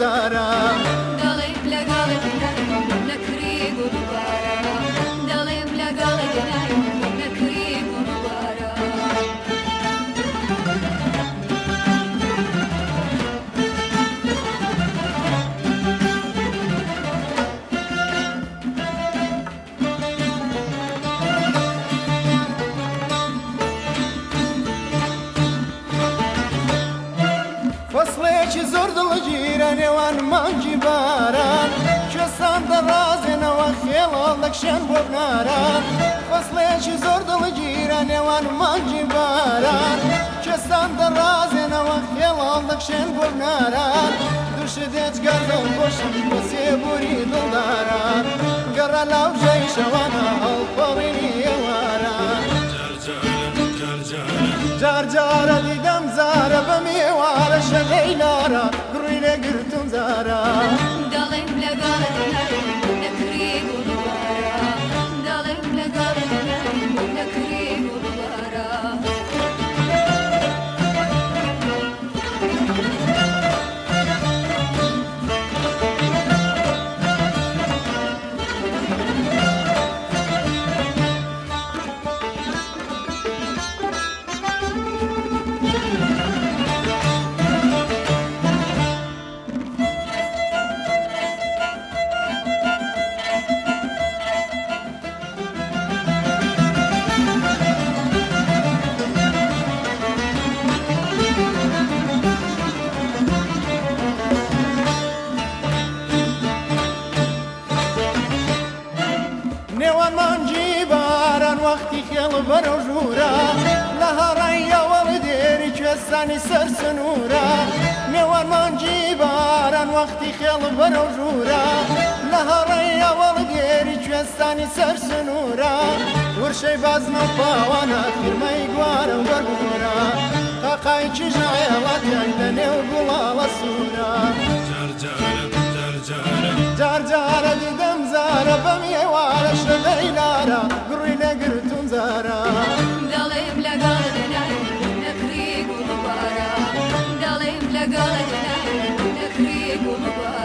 گذارم مانجی باران کەسان دەڕازێنەوە خێڵە لەکشێن بۆ ناران فەسلێکی زۆر دڵ گیرە نێوان مانجی باران کەسان دەڕازێنەوە خێڵە لەکشێن بۆ ناران دوش دێچگەردم بۆشم بەسێ بوری دڵداران گەڕە لاو ژەی شەوانە هەڵپەڕینی ئێواران جار جارە gırtım zarar وەختی خێڵ بەرە ژوورە لە هەڕەیەوەڵ دێری کوێستانی سەر سنوورە نێوانمانجی باران وەختی خێڵ بەرە ژوورە لە هەڕەیەوەڵ دێری کوێستانی سەر سنوورە ورشەی بازمە پاوانە فرمەی گوارم بەرگورە تاقای چژایەڵاتیان لە نێو گوڵاڵە سوورە جارجارە جارجارە на голове, на крыку луба.